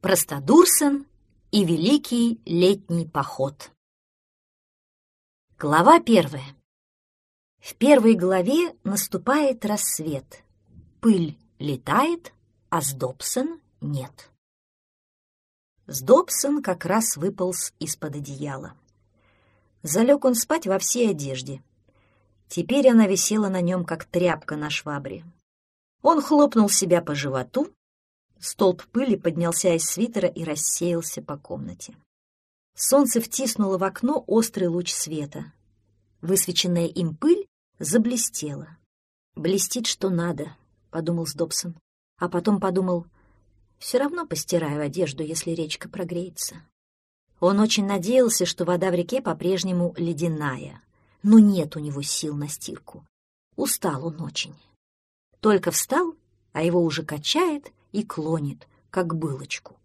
Простодурсон и Великий летний поход. Глава первая. В первой главе наступает рассвет. Пыль летает, а Сдобсон нет. Сдобсон как раз выполз из-под одеяла. Залег он спать во всей одежде. Теперь она висела на нем, как тряпка на швабре. Он хлопнул себя по животу, Столб пыли поднялся из свитера и рассеялся по комнате. Солнце втиснуло в окно острый луч света. Высвеченная им пыль заблестела. «Блестит, что надо», — подумал Сдобсон. А потом подумал, «Все равно постираю одежду, если речка прогреется». Он очень надеялся, что вода в реке по-прежнему ледяная, но нет у него сил на стирку. Устал он очень. Только встал, а его уже качает, и клонит, как былочку.